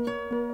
Música